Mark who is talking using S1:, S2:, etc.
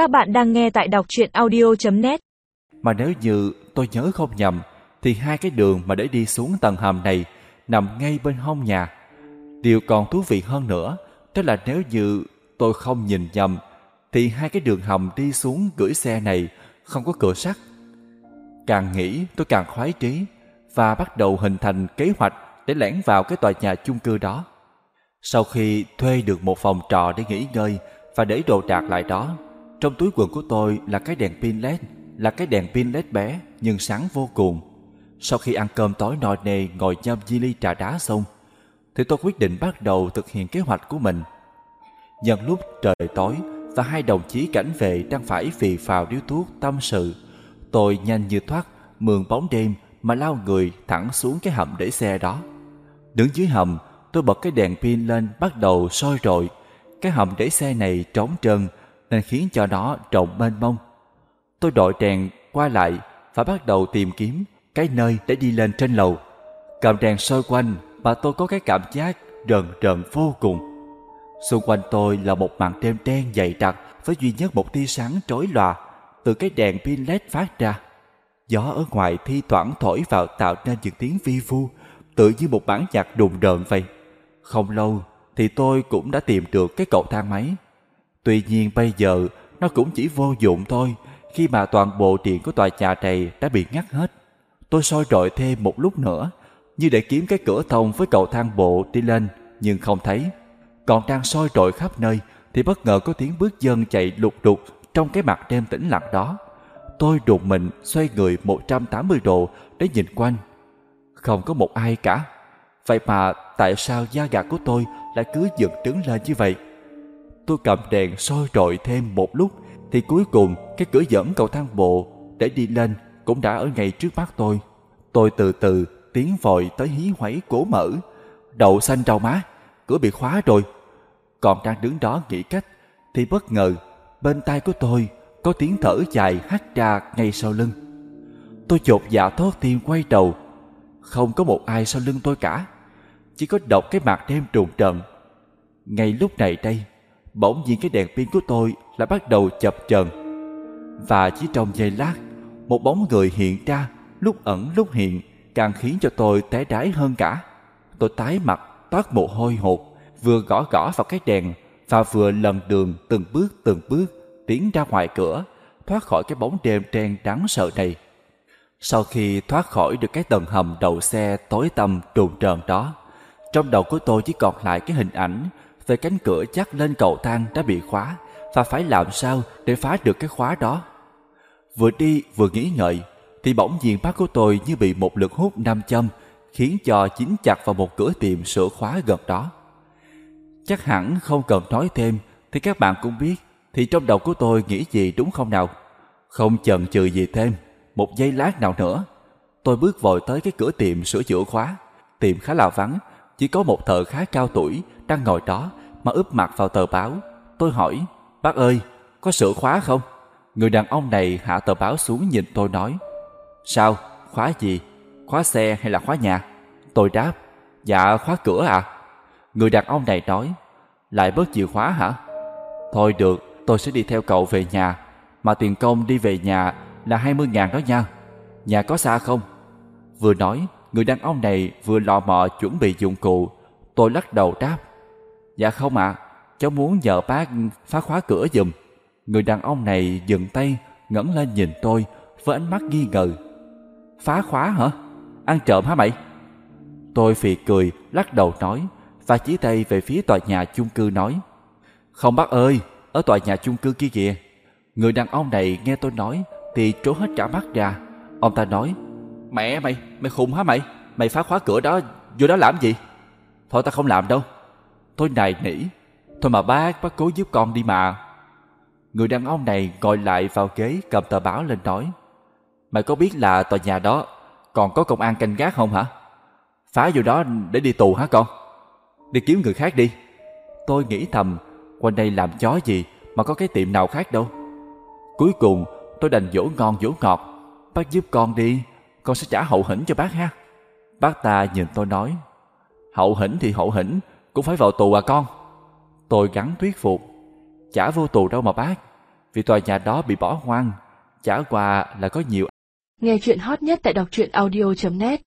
S1: Các bạn đang nghe tại đọc truyện audio.net
S2: Mà nếu như tôi nhớ không nhầm, Thì hai cái đường mà để đi xuống tầng hầm này Nằm ngay bên hông nhà. Điều còn thú vị hơn nữa Đó là nếu như tôi không nhìn nhầm, Thì hai cái đường hầm đi xuống gửi xe này Không có cửa sắt. Càng nghĩ tôi càng khoái trí Và bắt đầu hình thành kế hoạch Để lẻn vào cái tòa nhà chung cư đó. Sau khi thuê được một phòng trọ để nghỉ ngơi Và để đồ đạc lại đó trong túi quần của tôi là cái đèn pin led, là cái đèn pin led bé nhưng sáng vô cùng. Sau khi ăn cơm tối no nề ngồi nhâm di ly trà đá xong, thì tôi quyết định bắt đầu thực hiện kế hoạch của mình. Nhân lúc trời tối và hai đồng chí cảnh vệ đang phải phì phào điếu thuốc tâm sự, tôi nhanh như thoát mượn bóng đêm mà lao người thẳng xuống cái hầm để xe đó. Đứng dưới hầm, tôi bật cái đèn pin lên bắt đầu soi rọi. Cái hầm để xe này trống trơn nên khiến cho nó rộng mênh mông. Tôi đội đèn qua lại và bắt đầu tìm kiếm cái nơi để đi lên trên lầu. Cầm đèn soi quanh và tôi có cái cảm giác rần rần vô cùng. Xung quanh tôi là một màn đêm đen dày đặc với duy nhất một tia sáng trói lòa từ cái đèn pin led phát ra. Gió ở ngoài thi thoảng thổi vào tạo nên những tiếng vi vu, tự như một bản nhạc đùng đợn vậy. Không lâu thì tôi cũng đã tìm được cái cầu thang máy Tuy nhiên bây giờ, nó cũng chỉ vô dụng thôi khi mà toàn bộ điện của tòa nhà này đã bị ngắt hết. Tôi soi rọi thêm một lúc nữa, như để kiếm cái cửa thông với cầu thang bộ đi lên, nhưng không thấy. Còn đang soi rọi khắp nơi, thì bất ngờ có tiếng bước dân chạy lục đục trong cái mặt đêm tĩnh lặng đó. Tôi đột mình xoay người 180 độ để nhìn quanh. Không có một ai cả. Vậy mà tại sao da gà của tôi lại cứ dựng đứng lên như vậy? Tôi cầm đèn soi rọi thêm một lúc thì cuối cùng cái cửa dẫn cầu thang bộ để đi lên cũng đã ở ngay trước mắt tôi. Tôi từ từ tiến vội tới hí hoáy cố mở. Đậu xanh rau má, cửa bị khóa rồi. Còn đang đứng đó nghĩ cách thì bất ngờ bên tai của tôi có tiếng thở dài hắt ra ngay sau lưng. Tôi chột dạ thốt tim quay đầu. Không có một ai sau lưng tôi cả. Chỉ có đọc cái mặt đêm trùng trận. Ngay lúc này đây, bỗng nhiên cái đèn pin của tôi lại bắt đầu chập chờn. Và chỉ trong giây lát, một bóng người hiện ra, lúc ẩn lúc hiện, càng khiến cho tôi té đái hơn cả. Tôi tái mặt, toát mồ hôi hột, vừa gõ gõ vào cái đèn và vừa lần đường từng bước từng bước tiến ra ngoài cửa, thoát khỏi cái bóng đêm đen đáng sợ này. Sau khi thoát khỏi được cái tầng hầm đầu xe tối tăm trùn trờn đó, trong đầu của tôi chỉ còn lại cái hình ảnh về cánh cửa chắc lên cầu thang đã bị khóa và phải làm sao để phá được cái khóa đó. Vừa đi vừa nghĩ ngợi thì bỗng nhiên mắt của tôi như bị một lực hút nam châm khiến cho chín chặt vào một cửa tiệm sửa khóa gần đó. Chắc hẳn không cần nói thêm thì các bạn cũng biết thì trong đầu của tôi nghĩ gì đúng không nào? Không chần chừ gì thêm, một giây lát nào nữa, tôi bước vội tới cái cửa tiệm sửa chữa khóa. Tiệm khá là vắng, chỉ có một thợ khá cao tuổi đang ngồi đó mà ướp mặt vào tờ báo. Tôi hỏi, bác ơi, có sửa khóa không? Người đàn ông này hạ tờ báo xuống nhìn tôi nói, sao, khóa gì? Khóa xe hay là khóa nhà? Tôi đáp, dạ khóa cửa à? Người đàn ông này nói, lại bớt chìa khóa hả? Thôi được, tôi sẽ đi theo cậu về nhà, mà tiền công đi về nhà là 20 ngàn đó nha. Nhà có xa không? Vừa nói, người đàn ông này vừa lò mò chuẩn bị dụng cụ. Tôi lắc đầu đáp, Dạ không ạ, cháu muốn nhờ bác phá khóa cửa giùm. Người đàn ông này dừng tay, ngẩng lên nhìn tôi với ánh mắt nghi ngờ. Phá khóa hả? Ăn trộm hả mày? Tôi phì cười, lắc đầu nói và chỉ tay về phía tòa nhà chung cư nói. Không bác ơi, ở tòa nhà chung cư kia kìa. Người đàn ông này nghe tôi nói thì trố hết cả mắt ra. Ông ta nói, mẹ mày, mày khùng hả mày? Mày phá khóa cửa đó, vô đó làm gì? Thôi ta không làm đâu. Tôi nài nỉ. Thôi mà bác, bác cố giúp con đi mà. Người đàn ông này ngồi lại vào ghế cầm tờ báo lên nói. Mày có biết là tòa nhà đó còn có công an canh gác không hả? Phá vô đó để đi tù hả con? Đi kiếm người khác đi. Tôi nghĩ thầm, quanh đây làm chó gì mà có cái tiệm nào khác đâu. Cuối cùng tôi đành dỗ ngon dỗ ngọt. Bác giúp con đi, con sẽ trả hậu hĩnh cho bác ha. Bác ta nhìn tôi nói, hậu hĩnh thì hậu hĩnh, cũng phải vào tù à con. Tôi gắng thuyết phục. Chả vô tù đâu mà bác. vì tòa nhà đó bị bỏ hoang. Chả qua là có nhiều
S3: Nghe chuyện hot nhất tại đọc truyện audio.net